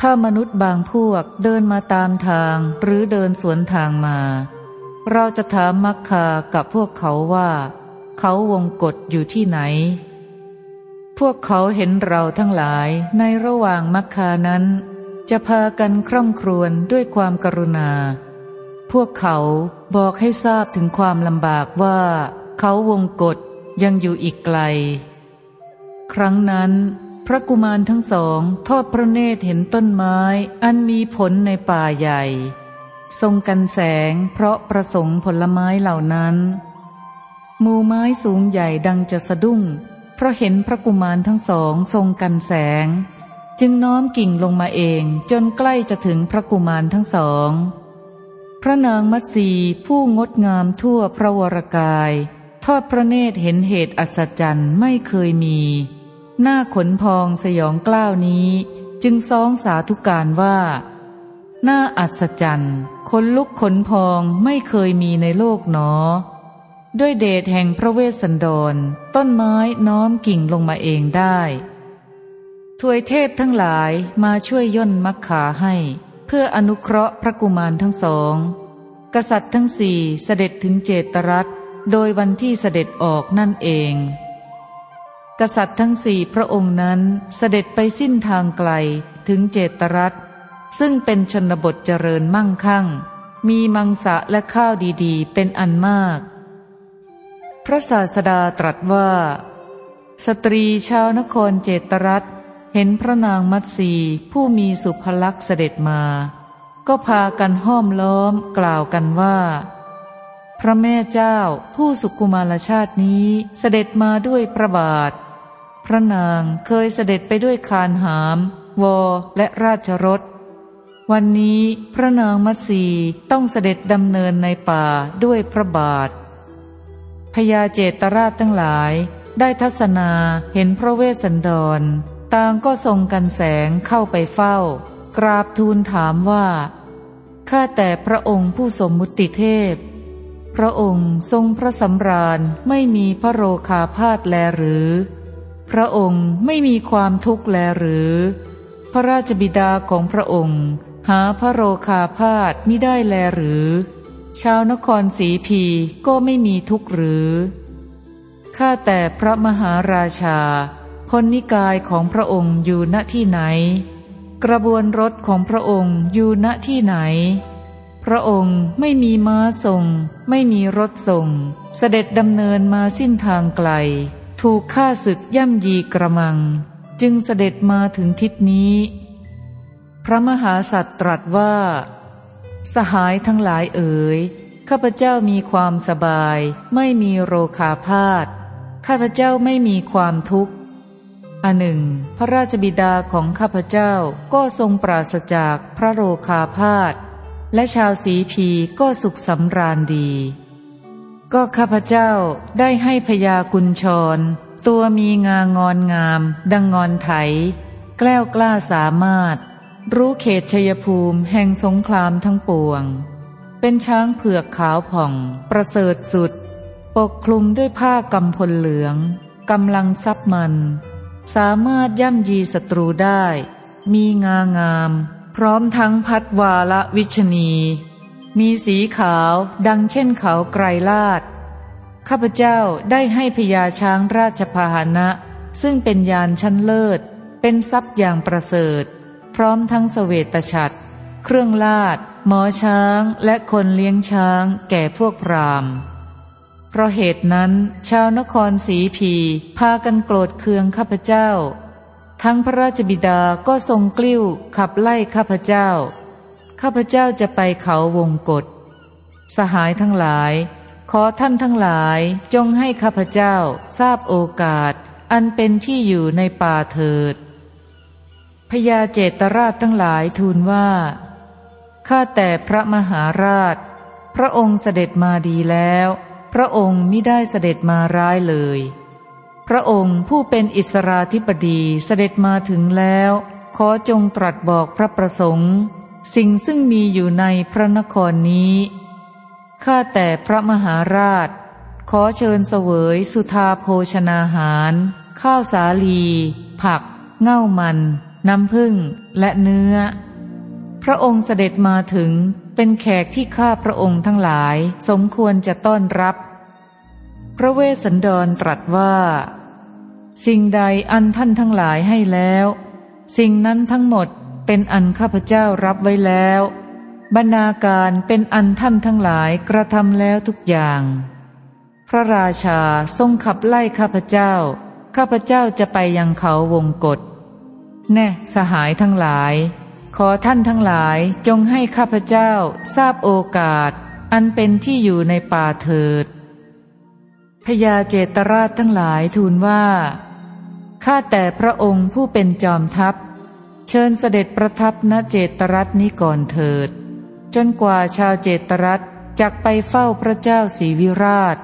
ถ้ามนุษย์บางพวกเดินมาตามทางหรือเดินสวนทางมา เราจะถามมักคากับพวกเขาว่า เขาวงกฏอยู่ที่ไหน พวกเขาเห็นเราทั้งหลายในระหว่างมักคานั้น จะพากันคร่ำครวญด้วยความกรุณา พวกเขาบอกให้ทราบถึงความลำบากว่า เขาวงกฏยังอยู่อีกไกล ครั้งนั้น พระกุมารทั้งสองทอดพระเนตรเห็นต้นไม้ อันมีผลในป่าใหญ่ ทรงกันแสงเพราะประสงค์ผลไม้เหล่านั้นมูไม้สูงใหญ่ดังจะสะดุ้ง เพราะเห็นพระกุมารทั้งสองทรงกันแสง จึงน้อมกิ่งลงมาเองจนใกล้จะถึงพระกุมารทั้งสอง พระนางมัตสีผู้งดงามทั่วพระวรกาย ทอดพระเนตรเห็นเหตุอัศจรรย์ไม่เคยมี หน้าขนพองสยองกล้าวนี้จึงซ้องสาธุการว่า หน้าอัศจรรย์คนลุกขนพองไม่เคยมีในโลกหนอ ด้วยเดชแห่งพระเวสสันดร ต้นไม้น้อมกิ่งลงมาเองได้ทวยเทพทั้งหลายมาช่วยย่นมักขาให้ เพื่ออนุเคราะห์พระกุมารทั้งสอง กษัตริย์ทั้งสี่เสด็จถึงเจตรัตโดยวันที่เสด็จออกนั่นเอง กษัตริย์ทั้งสี่พระองค์นั้นเสด็จไปสิ้นทางไกลถึงเจตรัตซึ่งเป็นชนบทเจริญมั่งคั่ง มีมังสะและข้าวดีๆ เป็นอันมาก พระศาสดาตรัสว่า สตรีชาวนครเจตรัตเห็นพระนางมัตสีผู้มีสุภลักษณ์เสด็จมา ก็พากันห้อมล้อมกล่าวกันว่า พระแม่เจ้าผู้สุกุมารชาตินี้เสด็จมาด้วยพระบาท พระนางเคยเสด็จไปด้วยคานหาม วอและราชรถ วันนี้พระนางมัตสีต้องเสด็จดำเนินในป่าด้วยพระบาทพญาเจตราชทั้งหลาย ได้ทัศนาเห็นพระเวสสันดร ต่างก็ทรงกันแสงเข้าไปเฝ้า กราบทูลถามว่าข้าแต่พระองค์ผู้สมมุติเทพ พระองค์ทรงพระสำราญไม่มีพระโรคาพาธแลหรือ พระองค์ไม่มีความทุกข์แลหรือ พระราชบิดาของพระองค์ หาพระโรคาพาธมิได้แลหรือ ชาวนครสีพีก็ไม่มีทุกข์หรือข้าแต่พระมหาราชาพลนิกายของพระองค์อยู่ณที่ไหน กระบวนรถของพระองค์อยู่ณที่ไหน พระองค์ไม่มีม้าส่งไม่มีรถส่งเสด็จดำเนินมาสิ้นทางไกล ถูกฆ่าศึกย่ำยีกระมัง จึงเสด็จมาถึงทิศนี้ พระมหาสัตว์ตรัสว่า สหายทั้งหลายเอ๋ยข้าพเจ้ามีความสบาย ไม่มีโรคาพาธข้าพเจ้าไม่มีความทุกข์อันหนึ่ง พระราชบิดาของข้าพเจ้าก็ทรงปราศจากพระโรคาพาธและชาวสีพีก็สุขสำราญดี ก็ข้าพเจ้าได้ให้พญากุญชร ตัวมีงางอนงาม ดังงอนไถ แกล้วกล้าสามารถ รู้เขตชยภูมิแห่งสงครามทั้งปวง เป็นช้างเผือกขาวผ่อง ประเสริฐสุด ปกคลุมด้วยผ้ากำพลเหลืองกำลังซับมัน สามารถย่ำยีศัตรูได้ มีงางาม พร้อมทั้งพัดวาละวิชนี มีสีขาวดังเช่นเขาไกรลาดข้าพเจ้าได้ให้พญาช้างราชพาหนะ ซึ่งเป็นยานชั้นเลิศ เป็นทรัพย์อย่างประเสริฐ พร้อมทั้งสเสวตฉัตรเครื่องลาด หมอช้างและคนเลี้ยงช้างแก่พวกพรามเพราะเหตุนั้น ชาวนครสี พี พากันโกรธเคืองข้าพเจ้า ทั้งพระราชบิดาก็ทรงกลิ้วขับไล่ข้าพเจ้า ข้าพเจ้าจะไปเขาวงกฏสหายทั้งหลาย ขอท่านทั้งหลายจงให้ข้าพเจ้าทราบโอกาส อันเป็นที่อยู่ในป่าเถิดพญาเจตราชทั้งหลายทูลว่า ข้าแต่พระมหาราช พระองค์เสด็จมาดีแล้ว พระองค์ไม่ได้เสด็จมาร้ายเลย พระองค์ผู้เป็นอิสราธิปดีเสด็จมาถึงแล้ว ขอจงตรัสบอกพระประสงค์ สิ่งซึ่งมีอยู่ในพระนครนี้ ข้าแต่พระมหาราช ขอเชิญเสวยสุธาโภชนาหาร ข้าวสาลี ผัก เง่ามัน น้ำผึ้งและเนื้อ พระองค์เสด็จมาถึงเป็นแขกที่ข้าพระองค์ทั้งหลายสมควรจะต้อนรับ พระเวสสันดรตรัสว่า สิ่งใดอันท่านทั้งหลายให้แล้ว สิ่งนั้นทั้งหมด เป็นอันข้าพเจ้ารับไว้แล้ว บรรณาการเป็นอันท่านทั้งหลายกระทำแล้วทุกอย่าง พระราชาทรงขับไล่ข้าพเจ้า ข้าพเจ้าจะไปยังเขาวงกฏแน่สหายทั้งหลาย ขอท่านทั้งหลายจงให้ข้าพเจ้าทราบโอกาส อันเป็นที่อยู่ในป่าเถิดพญาเจตราชทั้งหลายทูลว่า ข้าแต่พระองค์ผู้เป็นจอมทัพ เชิญเสด็จประทับณเจตรัตนี้ก่อนเถิด จนกว่าชาวเจตรัตจักไปเฝ้าพระเจ้าศรีวิราช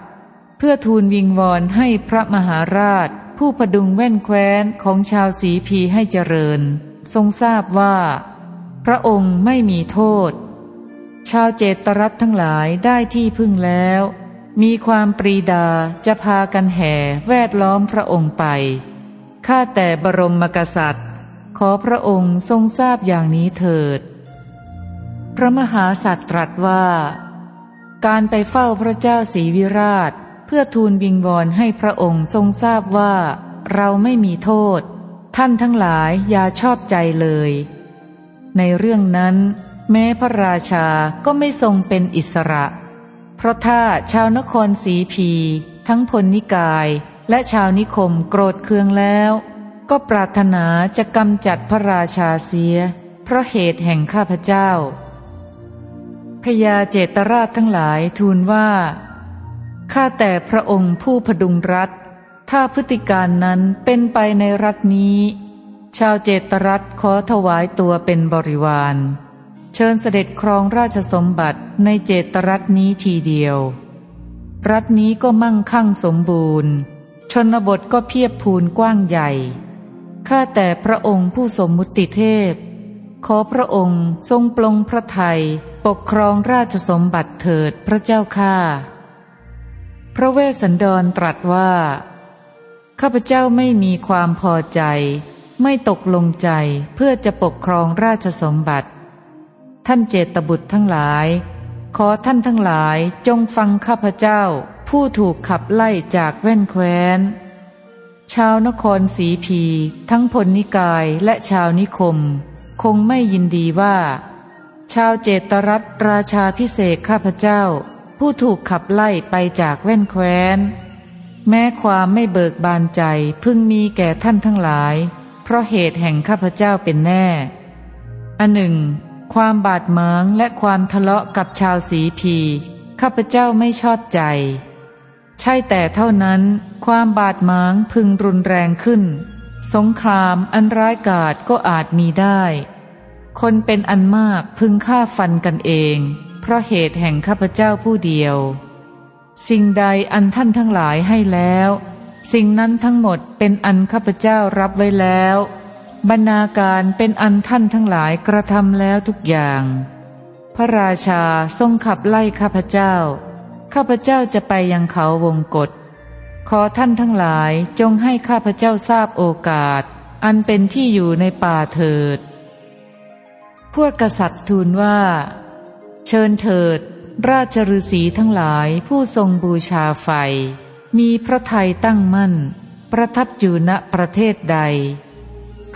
เพื่อทูลวิงวอนให้พระมหาราช ผู้พดุงแว่นแคว้นของชาวสีพีให้เจริญ ทรงทราบว่า พระองค์ไม่มีโทษ ชาวเจตรัตทั้งหลายได้ที่พึ่งแล้ว มีความปรีดาจะพากันแห่แวดล้อมพระองค์ไปข้าแต่บรมมกษัตริย์ ขอพระองค์ทรงทราบอย่างนี้เถิด พระมหาสัตว์ตรัสว่า การไปเฝ้าพระเจ้าศรีวิราช เพื่อทูลวิงวอนให้พระองค์ทรงทราบว่า เราไม่มีโทษ ท่านทั้งหลายอย่าชอบใจเลย ในเรื่องนั้น แม้พระราชาก็ไม่ทรงเป็นอิสระ เพราะถ้าชาวนครสีพี ทั้งพลนิกายและชาวนิคมโกรธเคืองแล้ว ก็ปรารถนาจะกำจัดพระราชาเสีย เพราะเหตุแห่งข้าพเจ้า พญาเจตราชทั้งหลายทูลว่า ข้าแต่พระองค์ผู้พดุงรัฐ ถ้าพฤติการนั้นเป็นไปในรัฐนี้ ชาวเจตรัฐขอถวายตัวเป็นบริวาร เชิญเสด็จครองราชสมบัติในเจตรัฐนี้ทีเดียว รัฐนี้ก็มั่งคั่งสมบูรณ์ชนบทก็เพียบพูนกว้างใหญ่ ข้าแต่พระองค์ผู้สมมุติเทพ ขอพระองค์ทรงปลงพระไทยปกครองราชสมบัติเถิดพระเจ้าข้าพระเวสสันดรตรัสว่า ข้าพเจ้าไม่มีความพอใจ ไม่ตกลงใจเพื่อจะปกครองราชสมบัติ ท่านเจตบุตรทั้งหลาย ขอท่านทั้งหลายจงฟังข้าพเจ้า ผู้ถูกขับไล่จากแว่นแคว้น ชาวนครสีพี ทั้งพลนิกายและชาวนิคม คงไม่ยินดีว่า ชาวเจตรัตราชาพิเศษข้าพเจ้า ผู้ถูกขับไล่ไปจากแว่นแคว้น แม้ความไม่เบิกบานใจพึงมีแก่ท่านทั้งหลาย เพราะเหตุแห่งข้าพเจ้าเป็นแน่ อันหนึ่ง ความบาดหมางและความทะเลาะกับชาวสีพี ข้าพเจ้าไม่ชอบใจ ใช่แต่เท่านั้นความบาดหมางพึงรุนแรงขึ้น สงครามอันร้ายกาจก็อาจมีได้ คนเป็นอันมากพึงฆ่าฟันกันเอง เพราะเหตุแห่งข้าพเจ้าผู้เดียว สิ่งใดอันท่านทั้งหลายให้แล้ว สิ่งนั้นทั้งหมดเป็นอันข้าพเจ้ารับไว้แล้ว บรรณาการเป็นอันท่านทั้งหลายกระทำแล้วทุกอย่าง พระราชาทรงขับไล่ข้าพเจ้า ข้าพเจ้าจะไปยังเขาวงกฏขอท่านทั้งหลายจงให้ข้าพเจ้าทราบโอกาส อันเป็นที่อยู่ในป่าเถิด พวกกษัตริย์ทูลว่า เชิญเถิด ราชฤาษีทั้งหลายผู้ทรงบูชาไฟ มีพระไทยตั้งมั่น ประทับอยู่ณประเทศใด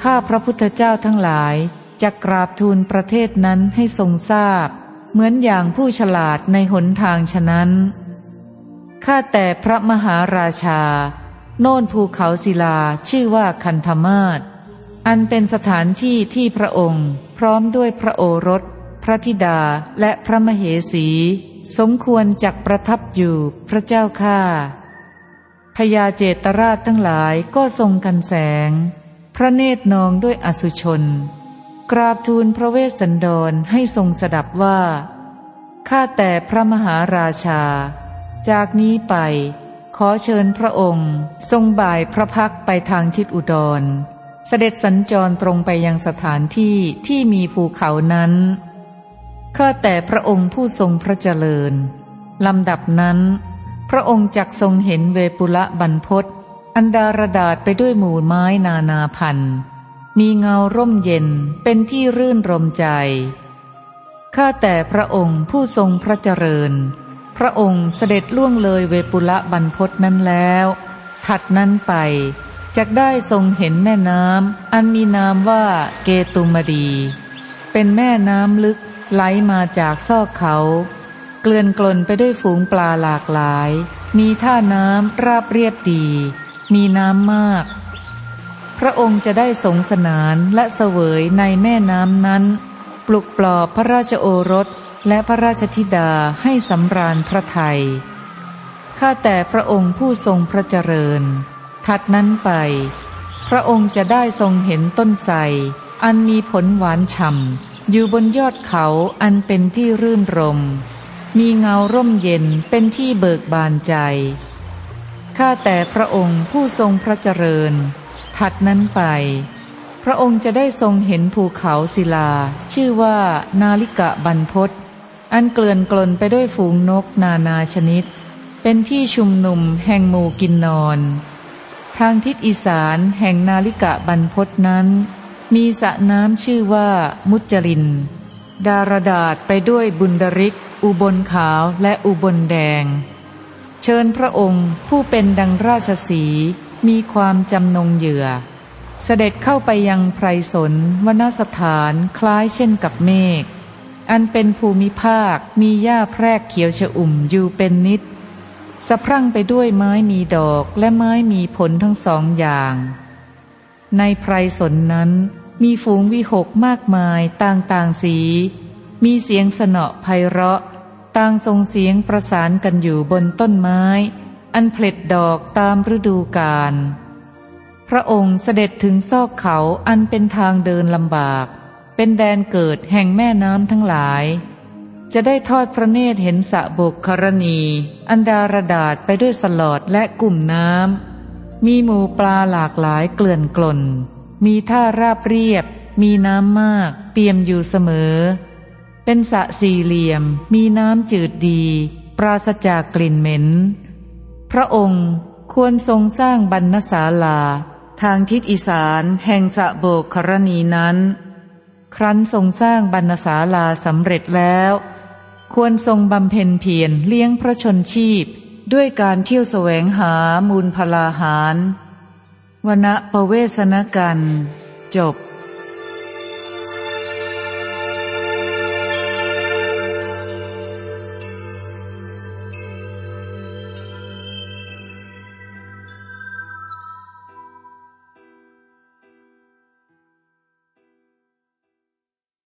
ข้าพระพุทธเจ้าทั้งหลายจะกราบทูลประเทศนั้นให้ทรงทราบ เหมือนอย่างผู้ฉลาดในหนทางฉะนั้น ข้าแต่พระมหาราชา โน่นภูเขาศิลาชื่อว่าคันธมาศอันเป็นสถานที่ที่พระองค์ พร้อมด้วยพระโอรส พระธิดาและพระมเหสี สมควรจักประทับอยู่พระเจ้าข้าพญาเจตราชทั้งหลายก็ทรงกันแสง พระเนตรนองด้วยอสุชน กราบทูลพระเวสสันดรให้ทรงสดับว่า ข้าแต่พระมหาราชา จากนี้ไป ขอเชิญพระองค์ ทรงบ่ายพระพักไปทางทิศอุดร เสด็จสัญจรตรงไปยังสถานที่ที่มีภูเขานั้น ข้าแต่พระองค์ผู้ทรงพระเจริญ ลำดับนั้น พระองค์จักทรงเห็นเวปุละบรรพศอันดารดาษไปด้วยหมู่ไม้นานาพันธุ์ มีเงาร่มเย็นเป็นที่รื่นรมใจ ข้าแต่พระองค์ผู้ทรงพระเจริญ พระองค์เสด็จล่วงเลยเวปุละบรรพศนั้นแล้ว ถัดนั้นไปจะได้ทรงเห็นแม่น้ำอันมีนามว่าเกตุมดี เป็นแม่น้ำลึกไหลมาจากซอกเขา เกลื่อนกลนไปด้วยฝูงปลาหลากหลาย มีท่าน้ำราบเรียบดี มีน้ำมาก พระองค์จะได้สงสนานและเสวยในแม่น้ำนั้น ปลุกปลอบพระราชโอรสและพระราชธิดาให้สำราญพระไทย ข้าแต่พระองค์ผู้ทรงพระเจริญ ถัดนั้นไป พระองค์จะได้ทรงเห็นต้นไทรอันมีผลหวานฉ่ำอยู่บนยอดเขาอันเป็นที่รื่นรม มีเงาร่มเย็นเป็นที่เบิกบานใจ ข้าแต่พระองค์ผู้ทรงพระเจริญ ถัดนั้นไป พระองค์จะได้ทรงเห็นภูเขาศิลา ชื่อว่านาลิกะบรรพศอันเกลื่อนกลนไปด้วยฝูงนกนานาชนิด เป็นที่ชุมนุมแห่งหมู่กินนอน ทางทิศอีสานแห่งนาลิกะบรรพศนั้น มีสระน้ำชื่อว่ามุจจริน ดารดาษไปด้วยบุญดริก อุบลขาวและอุบลแดง เชิญพระองค์ผู้เป็นดังราชสี มีความจำนงเหยื่อ เสด็จเข้าไปยังไพรสนวนสถานคล้ายเช่นกับเมฆ อันเป็นภูมิภาคมีหญ้าแพรกเขียวชอุ่มอยู่เป็นนิด สะพรั่งไปด้วยไม้มีดอกและไม้มีผลทั้งสองอย่าง ในไพรสนนั้นมีฝูงวิหกมากมายต่างๆสี มีเสียงสนอไพเราะ ต่างทรงเสียงประสานกันอยู่บนต้นไม้ อันเพล็ดดอกตามฤดูกาลพระองค์เสด็จถึงซอกเขาอันเป็นทางเดินลำบาก เป็นแดนเกิดแห่งแม่น้ำทั้งหลาย จะได้ทอดพระเนตรเห็นสะบกครณี อันดารดาษไปด้วยสลอดและกลุ่มน้ำ มีหมูปลาหลากหลายเกลื่อนกลน มีท่าราบเรียบ มีน้ำมาก เปี่ยมอยู่เสมอ เป็นสะสี่เหลี่ยม มีน้ำจืดดี ปราศจากกลิ่นเหม็น พระองค์ควรทรงสร้างบรรณศาลา ทางทิศอีสานแห่งสะโบกครณีนั้น ครั้นทรงสร้างบรรณศาลาสำเร็จแล้ว ควรทรงบำเพ็ญเพียรเลี้ยงพระชนชีพ ด้วยการเที่ยวแสวงหามูลพลาหาร วณะประเวสนกัน จบ